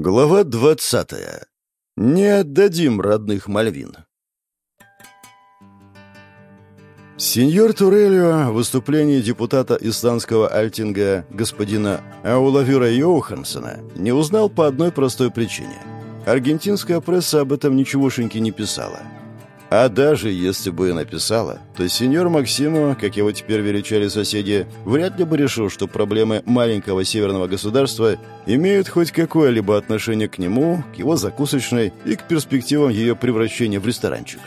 Глава двадцатая. Не отдадим родных Мальвин. Сеньор Турелио в выступлении депутата исландского альтинга господина Аулавира Йохансона не узнал по одной простой причине. Аргентинская пресса об этом ничегошеньки не писала – а даже если бы и написала, то сеньор Максимо, как его теперь величали соседи, вряд ли бы решил, что проблемы маленького северного государства имеют хоть какое-либо отношение к нему, к его закусочной и к перспективам ее превращения в ресторанчик.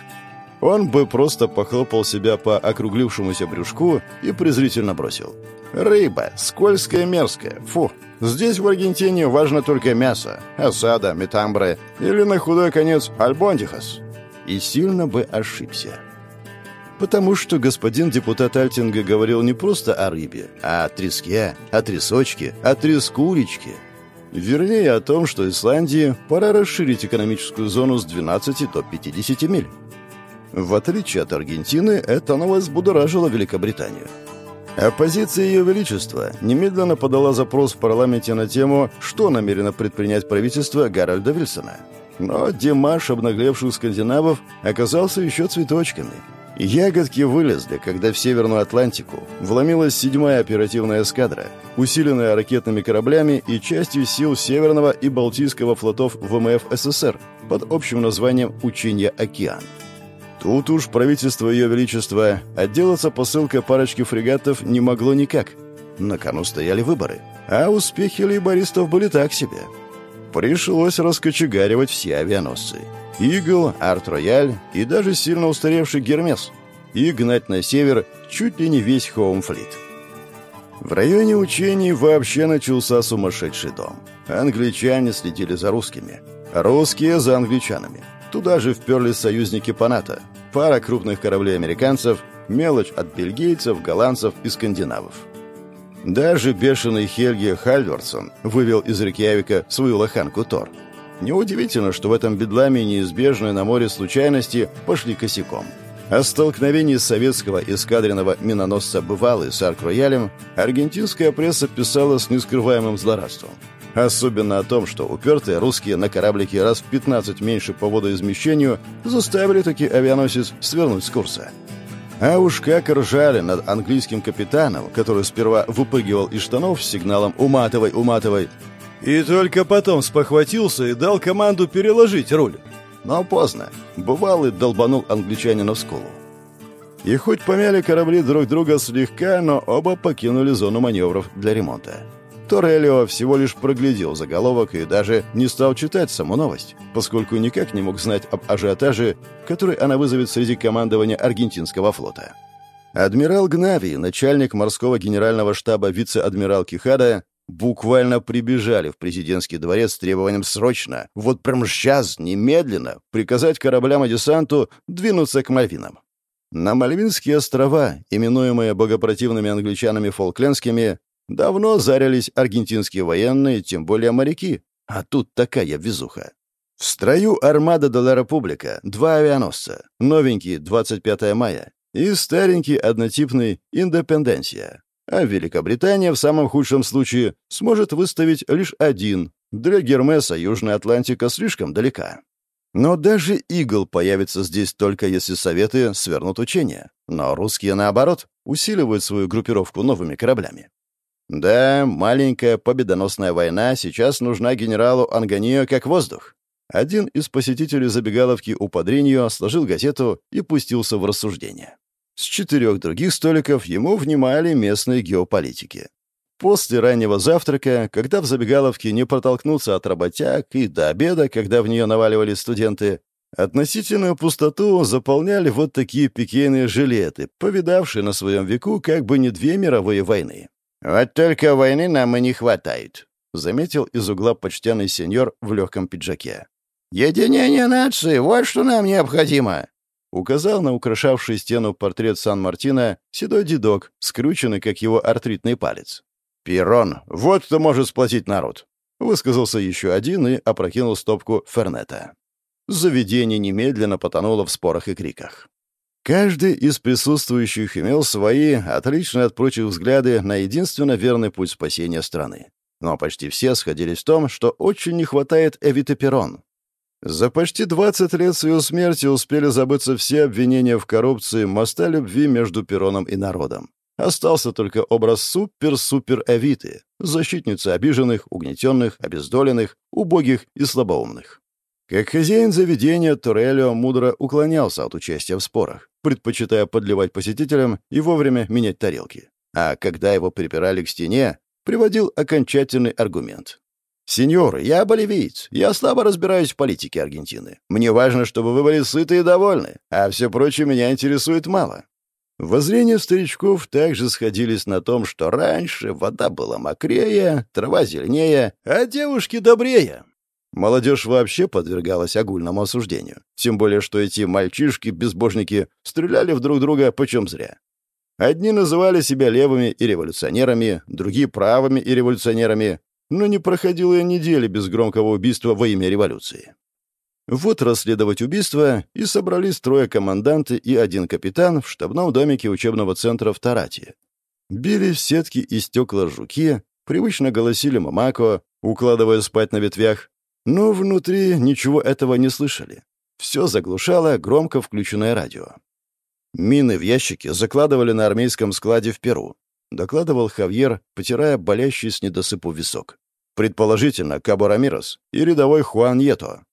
Он бы просто похлопал себя по округлившемуся брюшку и презрительно бросил. «Рыба, скользкая, мерзкая, фу! Здесь, в Аргентине, важно только мясо, осада, метамбре или, на худой конец, альбондихас» и сильно бы ошибся. Потому что господин депутат Альтинга говорил не просто о рыбе, а о треске, о трясочке, о трескулечке. Вернее, о том, что Исландии пора расширить экономическую зону с 12 до 50 миль. В отличие от Аргентины, эта новость будоражила Великобританию. Оппозиция Ее Величества немедленно подала запрос в парламенте на тему, что намерено предпринять правительство Гарольда Вильсона – но Димаш обнаглевших скандинавов оказался еще цветочками. Ягодки вылезли, когда в Северную Атлантику вломилась седьмая оперативная эскадра, усиленная ракетными кораблями и частью сил Северного и Балтийского флотов ВМФ СССР под общим названием «Учение Океан». Тут уж правительство Ее Величества отделаться посылкой парочки фрегатов не могло никак. На кону стояли выборы, а успехи лейбористов были так себе – Пришлось раскочегаривать все авианосцы. «Игл», «Арт-Рояль» и даже сильно устаревший «Гермес» и гнать на север чуть ли не весь Хоумфлит. В районе учений вообще начался сумасшедший дом. Англичане следили за русскими, русские за англичанами. Туда же вперлись союзники по НАТО, пара крупных кораблей американцев, мелочь от бельгийцев, голландцев и скандинавов. Даже бешеный Хельги Хальвардсон вывел из Рикьявика свою лоханку Тор. Неудивительно, что в этом бедламе неизбежные на море случайности пошли косяком. О столкновении советского эскадренного миноносца «Бывалый» с Арк-Роялем аргентинская пресса писала с нескрываемым злорадством. Особенно о том, что упертые русские на кораблике раз в 15 меньше по водоизмещению заставили таки авианосец свернуть с курса. А уж как ржали над английским капитаном, который сперва выпрыгивал из штанов с сигналом «Уматывай, уматывай!» И только потом спохватился и дал команду переложить руль. Но поздно. Бывалый долбанул англичанина в скулу. И хоть помяли корабли друг друга слегка, но оба покинули зону маневров для ремонта. Торелио всего лишь проглядел заголовок и даже не стал читать саму новость, поскольку никак не мог знать об ажиотаже, который она вызовет среди командования аргентинского флота. Адмирал Гнави, начальник морского генерального штаба вице-адмирал Кихада, буквально прибежали в президентский дворец с требованием срочно, вот прямо сейчас, немедленно, приказать кораблям и десанту двинуться к Мальвинам. На Мальвинские острова, именуемые богопротивными англичанами фолклендскими, Давно зарились аргентинские военные, тем более моряки. А тут такая везуха. В строю армада де ла Република два авианосца. Новенький 25 мая и старенький однотипный Индепенденсия. А Великобритания в самом худшем случае сможет выставить лишь один. Для Гермеса Южная Атлантика слишком далека. Но даже Игл появится здесь только если Советы свернут учения. Но русские, наоборот, усиливают свою группировку новыми кораблями. Да, маленькая победоносная война сейчас нужна генералу Анганио как воздух. Один из посетителей забегаловки у Падриньо сложил газету и пустился в рассуждение. С четырех других столиков ему внимали местные геополитики. После раннего завтрака, когда в забегаловке не протолкнуться от работяг, и до обеда, когда в нее наваливались студенты, относительную пустоту заполняли вот такие пикейные жилеты, повидавшие на своем веку как бы не две мировые войны. «Вот только войны нам и не хватает», — заметил из угла почтенный сеньор в легком пиджаке. «Единение нации — вот что нам необходимо!» Указал на украшавший стену портрет Сан-Мартина седой дедок, скрученный, как его артритный палец. «Перрон, вот кто может сплотить народ!» Высказался еще один и опрокинул стопку Фернета. Заведение немедленно потонуло в спорах и криках. Каждый из присутствующих имел свои, отличные от прочих взгляды, на единственно верный путь спасения страны. но почти все сходились в том, что очень не хватает Эвиты Перрон. За почти 20 лет с ее смерти успели забыться все обвинения в коррупции, моста любви между Перроном и народом. Остался только образ супер-супер Эвиты, защитницы обиженных, угнетенных, обездоленных, убогих и слабоумных. Как хозяин заведения, Торелио мудро уклонялся от участия в спорах, предпочитая подливать посетителям и вовремя менять тарелки. А когда его припирали к стене, приводил окончательный аргумент. «Сеньор, я боливиец. Я слабо разбираюсь в политике Аргентины. Мне важно, чтобы вы были сыты и довольны, а все прочее меня интересует мало». Воззрения старичков также сходились на том, что раньше вода была мокрее, трава зеленее, а девушки добрее. Молодежь вообще подвергалась огульному осуждению. Тем более, что эти мальчишки-безбожники стреляли в друг друга почем зря. Одни называли себя левыми и революционерами, другие — правыми и революционерами, но не проходило и недели без громкого убийства во имя революции. Вот расследовать убийство и собрались трое команданты и один капитан в штабном домике учебного центра в Тарате. Били в сетки и стекла жуки, привычно голосили Мамако, укладывая спать на ветвях, но внутри ничего этого не слышали. Все заглушало громко включенное радио. Мины в ящике закладывали на армейском складе в Перу, докладывал Хавьер, потирая болящий с недосыпу висок. Предположительно, Кабо Рамирос и рядовой Хуан Ето.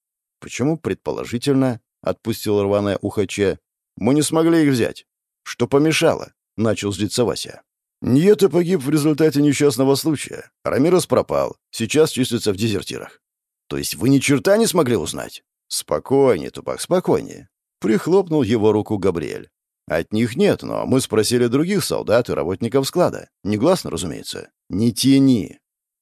Почему предположительно? Отпустил рваное ухо Че. Мы не смогли их взять. Что помешало? Начал злиться Вася. Ньето погиб в результате несчастного случая. Рамирос пропал. Сейчас числится в дезертирах. То есть вы ни черта не смогли узнать? Спокойнее, Тупак, спокойнее. Прихлопнул его руку Габриэль. От них нет, но мы спросили других солдат и работников склада. Негласно, разумеется. Не тяни.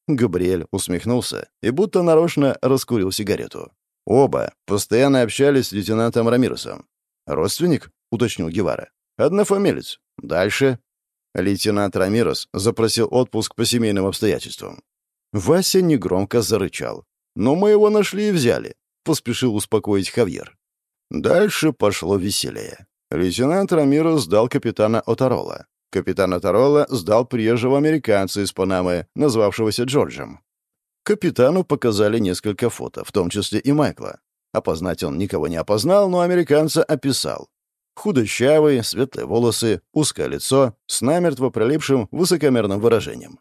Габриэль усмехнулся и будто нарочно раскурил сигарету. Оба постоянно общались с лейтенантом Рамиросом. «Родственник?» — уточнил Гевара. «Однофамилец. Дальше?» Лейтенант Рамирос запросил отпуск по семейным обстоятельствам. Вася негромко зарычал. «Но мы его нашли и взяли», — поспешил успокоить Хавьер. Дальше пошло веселее. Лейтенант Рамирос сдал капитана Отарола. Капитан Отарола сдал приезжего американца из Панамы, назвавшегося Джорджем. Капитану показали несколько фото, в том числе и Майкла. Опознать он никого не опознал, но американца описал. Худощавый, светлые волосы, узкое лицо, с намертво прилипшим высокомерным выражением.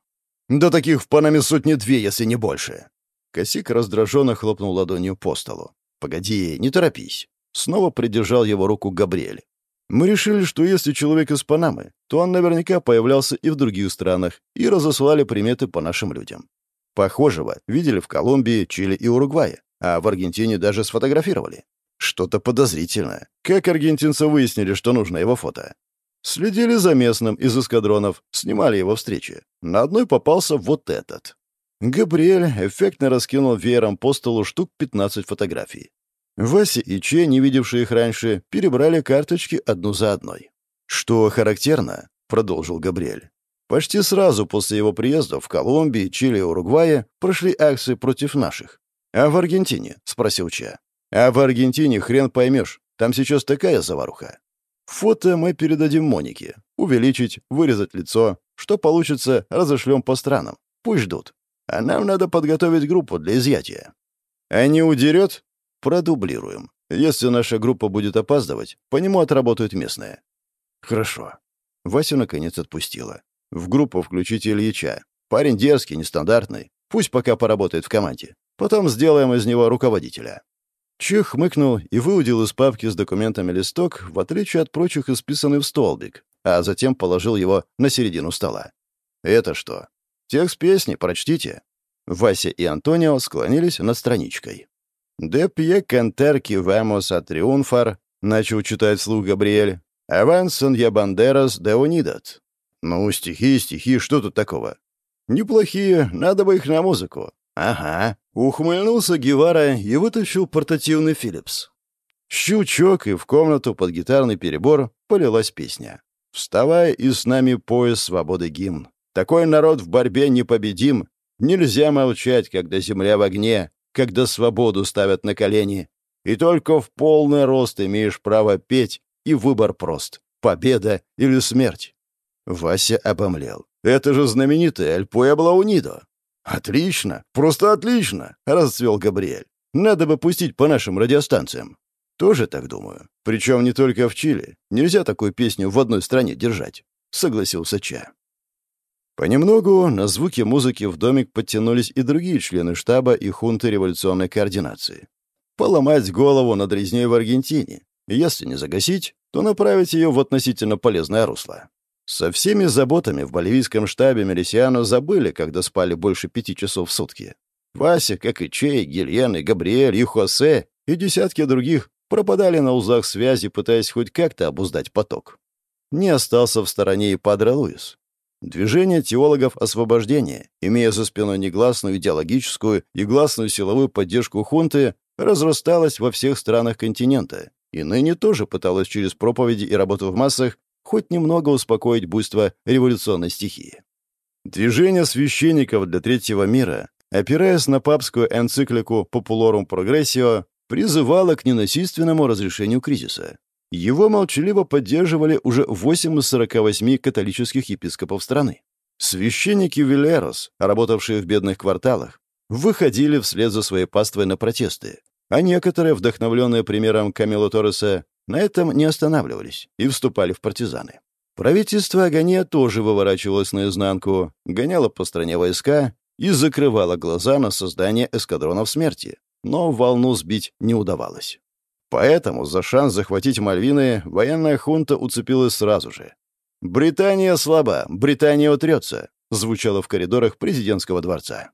«Да таких в Панаме сотни-две, если не больше!» Косик раздраженно хлопнул ладонью по столу. «Погоди, не торопись!» Снова придержал его руку Габриэль. «Мы решили, что если человек из Панамы, то он наверняка появлялся и в других странах, и разослали приметы по нашим людям. Похожего видели в Колумбии, Чили и Уругвае, а в Аргентине даже сфотографировали. Что-то подозрительное. Как аргентинцы выяснили, что нужно его фото? Следили за местным из эскадронов, снимали его встречи. На одной попался вот этот. Габриэль эффектно раскинул веером по столу штук 15 фотографий. Вася и Че, не видевшие их раньше, перебрали карточки одну за одной. «Что характерно», — продолжил Габриэль, Почти сразу после его приезда в Колумбии, Чили и Уругвае прошли акции против наших. «А в Аргентине?» — спросил Ча. «А в Аргентине хрен поймешь. Там сейчас такая заваруха. Фото мы передадим Монике. Увеличить, вырезать лицо. Что получится, разошлем по странам. Пусть ждут. А нам надо подготовить группу для изъятия. А не удерет? Продублируем. Если наша группа будет опаздывать, по нему отработают местные. Хорошо. Васю наконец отпустила. В группу включите Ильича. Парень дерзкий, нестандартный. Пусть пока поработает в команде. Потом сделаем из него руководителя». Чех хмыкнул и выудил из папки с документами листок, в отличие от прочих исписанный в столбик, а затем положил его на середину стола. «Это что?» «Текст песни, прочтите». Вася и Антонио склонились над страничкой. «De pie canter que vamos a triunfar», — начал читать слух Габриэль. «Avanzan ya banderas de unidad». «Ну, стихи, стихи, что тут такого?» «Неплохие, надо бы их на музыку». «Ага». Ухмыльнулся Гевара и вытащил портативный Филлипс. Щучок, и в комнату под гитарный перебор полилась песня. «Вставай, и с нами пояс свободы гимн. Такой народ в борьбе непобедим. Нельзя молчать, когда земля в огне, когда свободу ставят на колени. И только в полный рост имеешь право петь, и выбор прост — победа или смерть. Вася обомлел. «Это же знаменитый Эль Пуэбло Унидо!» «Отлично! Просто отлично!» — расцвел Габриэль. «Надо бы пустить по нашим радиостанциям». «Тоже так думаю. Причем не только в Чили. Нельзя такую песню в одной стране держать», — согласился Ча. Понемногу на звуки музыки в домик подтянулись и другие члены штаба и хунты революционной координации. Поломать голову над резней в Аргентине. Если не загасить, то направить ее в относительно полезное русло. Со всеми заботами в боливийском штабе Мелисиану забыли, когда спали больше пяти часов в сутки. Вася, как и Чей, Гильен, и Габриэль, и Хосе, и десятки других пропадали на узах связи, пытаясь хоть как-то обуздать поток. Не остался в стороне и Падре Луис. Движение теологов освобождения, имея за спиной негласную идеологическую и гласную силовую поддержку хунты, разрасталось во всех странах континента, и ныне тоже пыталось через проповеди и работу в массах хоть немного успокоить буйство революционной стихии. Движение священников для третьего мира, опираясь на папскую энциклику «Populorum Progressio», призывало к ненасильственному разрешению кризиса, его молчаливо поддерживали уже 8 из 48 католических епископов страны. Священники Вилерос, работавшие в бедных кварталах, выходили вслед за своей паствой на протесты, а некоторые, вдохновленные примером Камило Торреса, на этом не останавливались и вступали в партизаны. Правительство Агония тоже выворачивалось наизнанку, гоняло по стране войска и закрывало глаза на создание эскадронов смерти, но волну сбить не удавалось. Поэтому за шанс захватить Мальвины военная хунта уцепилась сразу же. «Британия слаба, Британия утрется», — звучало в коридорах президентского дворца.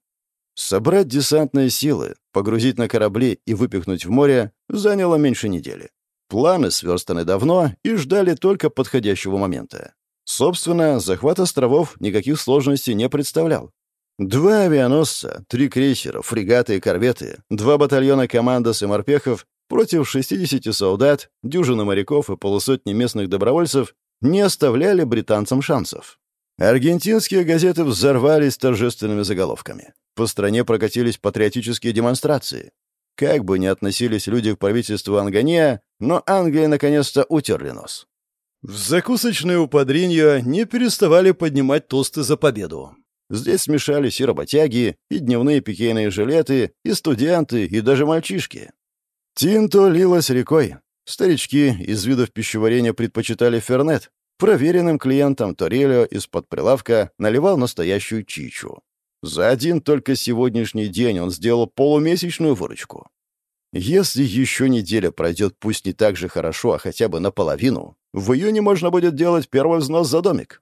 Собрать десантные силы, погрузить на корабли и выпихнуть в море заняло меньше недели. Планы сверстаны давно и ждали только подходящего момента. Собственно, захват островов никаких сложностей не представлял. Два авианосца, три крейсера, фрегаты и корветы, два батальона командос и морпехов против 60 солдат, дюжины моряков и полусотни местных добровольцев не оставляли британцам шансов. Аргентинские газеты взорвались торжественными заголовками. По стране прокатились патриотические демонстрации. Как бы ни относились люди к правительству Ангания, но Англия наконец-то утерли нос. В закусочной у Падриньо не переставали поднимать тосты за победу. Здесь смешались и работяги, и дневные пикейные жилеты, и студенты, и даже мальчишки. Тинто лилась рекой. Старички из видов пищеварения предпочитали фернет. Проверенным клиентам Торелио из-под прилавка наливал настоящую чичу. За один только сегодняшний день он сделал полумесячную выручку. Если еще неделя пройдет пусть не так же хорошо, а хотя бы наполовину, в июне можно будет делать первый взнос за домик.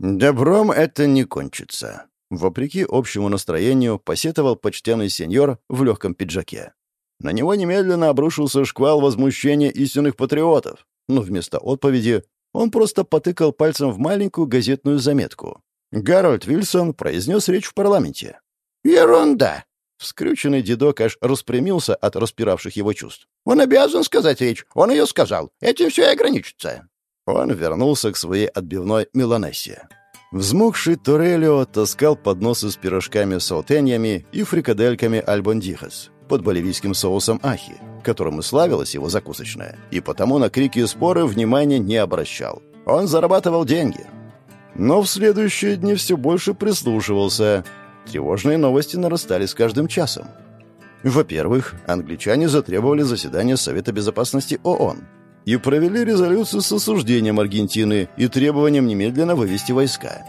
Добром это не кончится. Вопреки общему настроению, посетовал почтенный сеньор в легком пиджаке. На него немедленно обрушился шквал возмущения истинных патриотов, но вместо отповеди он просто потыкал пальцем в маленькую газетную заметку. Гарольд Вильсон произнес речь в парламенте. «Ерунда!» Вскрюченный дедок аж распрямился от распиравших его чувств. «Он обязан сказать речь. Он ее сказал. Этим все и ограничится». Он вернулся к своей отбивной Меланессе. Взмокший Торелио таскал подносы с пирожками с саутеньями и фрикадельками альбондихас под боливийским соусом ахи, которым и славилась его закусочная, и потому на крики и споры внимания не обращал. Он зарабатывал деньги. Но в следующие дни все больше прислушивался. Тревожные новости нарастали с каждым часом. Во-первых, англичане затребовали заседание Совета Безопасности ООН и провели резолюцию с осуждением Аргентины и требованием немедленно вывести войска.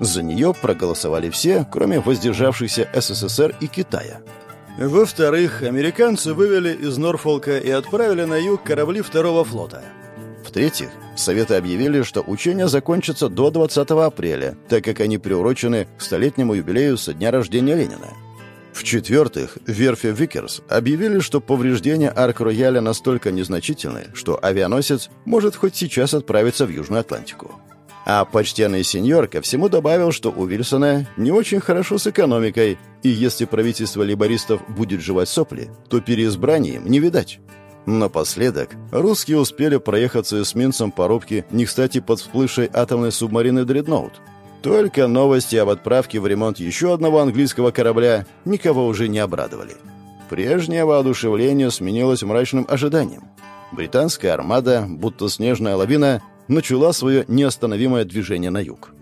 За нее проголосовали все, кроме воздержавшихся СССР и Китая. Во-вторых, американцы вывели из Норфолка и отправили на юг корабли второго флота. В-третьих, Советы объявили, что учения закончатся до 20 апреля, так как они приурочены к столетнему юбилею со дня рождения Ленина. В-четвертых, верфи Викерс объявили, что повреждения «Арк Ройяла» настолько незначительны, что авианосец может хоть сейчас отправиться в Южную Атлантику. А почтенный сеньор ко всему добавил, что у Вильсона не очень хорошо с экономикой, и если правительство лейбористов будет жевать сопли, то переизбрания им не видать. Напоследок, русские успели проехаться эсминцем по рубке не кстати под всплывшей атомной субмарины «Дредноут». Только новости об отправке в ремонт еще одного английского корабля никого уже не обрадовали. Прежнее воодушевление сменилось мрачным ожиданием. Британская армада, будто снежная лавина, начала свое неостановимое движение на юг.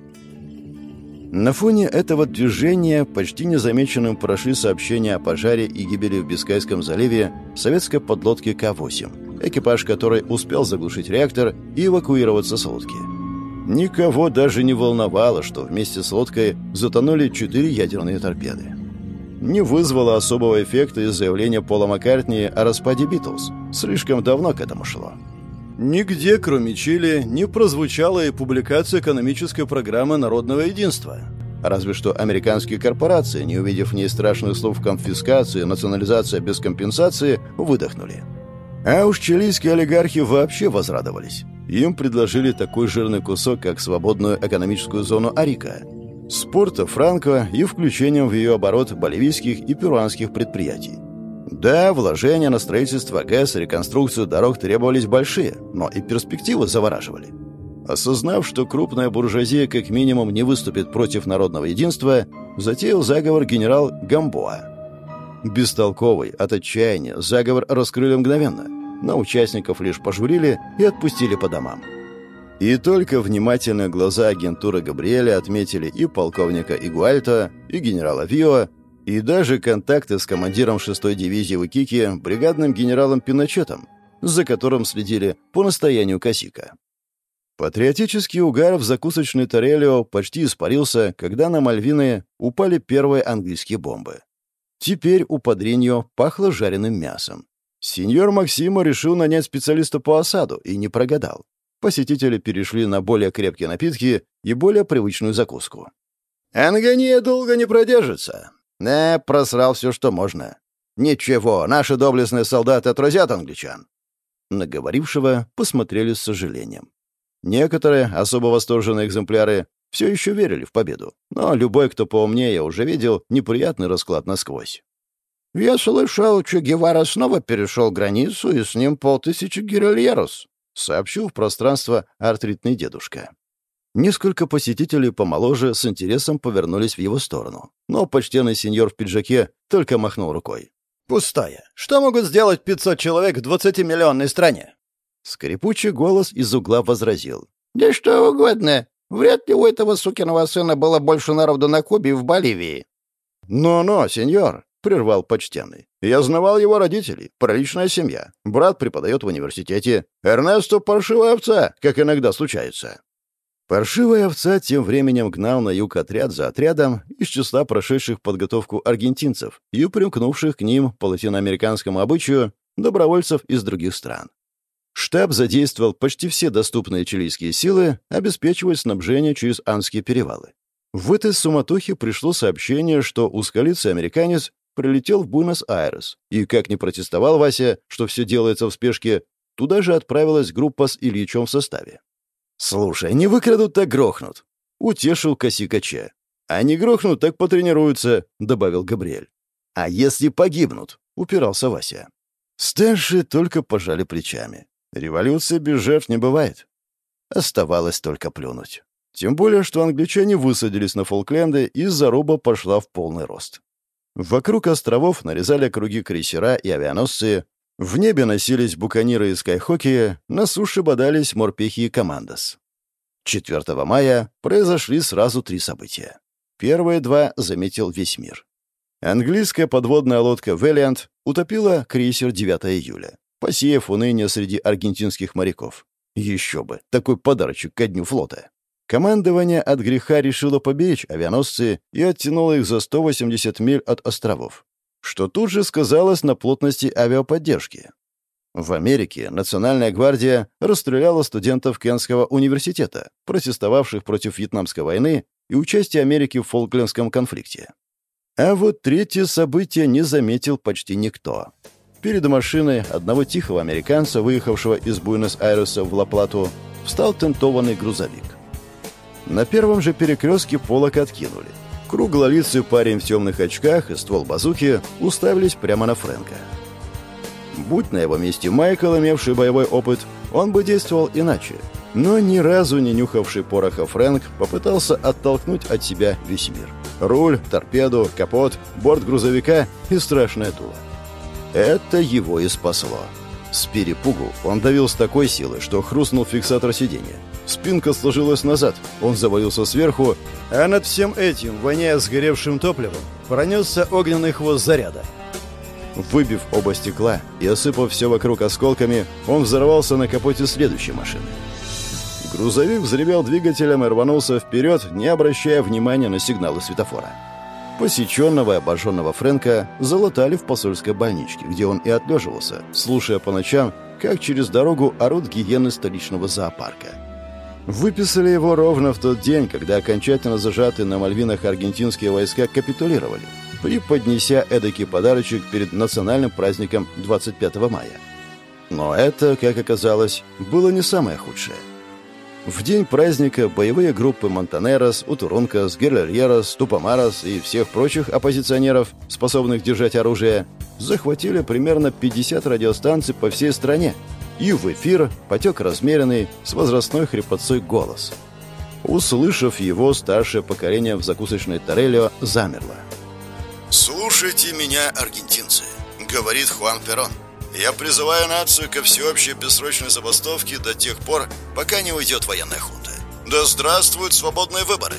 На фоне этого движения почти незамеченным прошли сообщения о пожаре и гибели в Бискайском заливе советской подлодки К-8, экипаж которой успел заглушить реактор и эвакуироваться с лодки. Никого даже не волновало, что вместе с лодкой затонули четыре ядерные торпеды. Не вызвало особого эффекта из заявления Пола Маккартни о распаде Битлз. Слишком давно к этому шло. Нигде, кроме Чили, не прозвучала и публикация экономической программы народного единства. Разве что американские корпорации, не увидев в ней страшных слов конфискации, национализация без компенсации, выдохнули. А уж чилийские олигархи вообще возрадовались. Им предложили такой жирный кусок, как свободную экономическую зону Арика, с порта Франко и включением в ее оборот боливийских и перуанских предприятий. Да, вложения на строительство ГЭС и реконструкцию дорог требовались большие, но и перспективы завораживали. Осознав, что крупная буржуазия как минимум не выступит против народного единства, затеял заговор генерал Гамбоа. Бестолковый, от отчаяния, заговор раскрыли мгновенно, но участников лишь пожурили и отпустили по домам. И только внимательные глаза агентуры Габриэля отметили и полковника Игуальта, и генерала Вио, и даже контакты с командиром 6-й дивизии в Икике, бригадным генералом Пиночетом, за которым следили по настоянию Косика. Патриотический угар в закусочной Торелио почти испарился, когда на Мальвины упали первые английские бомбы. Теперь у Падриньо пахло жареным мясом. Сеньор Максимо решил нанять специалиста по осаду и не прогадал. Посетители перешли на более крепкие напитки и более привычную закуску. «Ангония долго не продержится. Не, просрал все, что можно. Ничего, наши доблестные солдаты отразят англичан». Наговорившего посмотрели с сожалением. Некоторые, особо восторженные экземпляры, все еще верили в победу, но любой, кто поумнее, уже видел неприятный расклад насквозь. «Я слышал, Че Гевара снова перешел границу, и с ним полтысячи гирильерос», — сообщил в пространство артритный дедушка. Несколько посетителей помоложе с интересом повернулись в его сторону. Но почтенный сеньор в пиджаке только махнул рукой. «Пустая. Что могут сделать 500 человек в 20-миллионной стране?» Скрипучий голос из угла возразил. «Да что угодно. Вряд ли у этого сукиного сына было больше народу на Кубе и в Боливии». «Но-но, сеньор», — прервал почтенный. «Я знавал его родителей. Приличная семья. Брат преподает в университете. Эрнесто паршивая овца, как иногда случается». Паршивая овца тем временем гнал на юг отряд за отрядом из числа прошедших подготовку аргентинцев и примкнувших к ним по латиноамериканскому обычаю добровольцев из других стран. Штаб задействовал почти все доступные чилийские силы, обеспечивая снабжение через Анские перевалы. В этой суматохе пришло сообщение, что узколицый американец прилетел в Буэнос-Айрес, и, как не протестовал Вася, что все делается в спешке, туда же отправилась группа с Ильичом в составе. «Слушай, не выкрадут, так грохнут», — утешил Косикача. «А не грохнут, так потренируются», — добавил Габриэль. «А если погибнут?» — упирался Вася. Старшие только пожали плечами. Революция без жертв не бывает. Оставалось только плюнуть. Тем более, что англичане высадились на Фолкленды, и заруба пошла в полный рост. Вокруг островов нарезали круги крейсера и авианосцы, в небе носились буканиры и скайхоки, на суше бодались морпехи и командос. 4 мая произошли сразу три события. Первые два заметил весь мир. Английская подводная лодка «Вэллиант» утопила крейсер 9 июля, посеяв уныние среди аргентинских моряков. Еще бы, такой подарочек ко дню флота. Командование от греха решило поберечь авианосцы и оттянуло их за 180 миль от островов что тут же сказалось на плотности авиаподдержки. В Америке Национальная гвардия расстреляла студентов Кенского университета, протестовавших против Вьетнамской войны и участия Америки в Фолклендском конфликте. А вот третье событие не заметил почти никто. Перед машиной одного тихого американца, выехавшего из Буэнос-Айреса в Ла-Плату, встал тентованный грузовик. На первом же перекрестке полок откинули — Круглолицый парень в темных очках и ствол базуки уставились прямо на Фрэнка. Будь на его месте Майкл, имевший боевой опыт, он бы действовал иначе. Но ни разу не нюхавший пороха Фрэнк попытался оттолкнуть от себя весь мир. Руль, торпеду, капот, борт грузовика и страшное дуло. Это его и спасло. С перепугу он давил с такой силой, что хрустнул фиксатор сиденья. Спинка сложилась назад, он завалился сверху, а над всем этим, воняя сгоревшим топливом, пронесся огненный хвост заряда. Выбив оба стекла и осыпав все вокруг осколками, он взорвался на капоте следующей машины. Грузовик взревел двигателем и рванулся вперед, не обращая внимания на сигналы светофора. Посеченного и обожженного Фрэнка залатали в посольской больничке, где он и отлеживался, слушая по ночам, как через дорогу орут гиены столичного зоопарка. Выписали его ровно в тот день, когда окончательно зажатые на Мальвинах аргентинские войска капитулировали, преподнеся эдакий подарочек перед национальным праздником 25 мая. Но это, как оказалось, было не самое худшее. В день праздника боевые группы Монтанерос, Утурункас, Герлерьерос, Тупомарос и всех прочих оппозиционеров, способных держать оружие, захватили примерно 50 радиостанций по всей стране, и в эфир потек размеренный с возрастной хрипотцой голос. Услышав его, старшее поколение в закусочной Торелио замерло. «Слушайте меня, аргентинцы», — говорит Хуан Перрон. Я призываю нацию ко всеобщей бессрочной забастовке до тех пор, пока не уйдет военная хунта. Да здравствуют свободные выборы!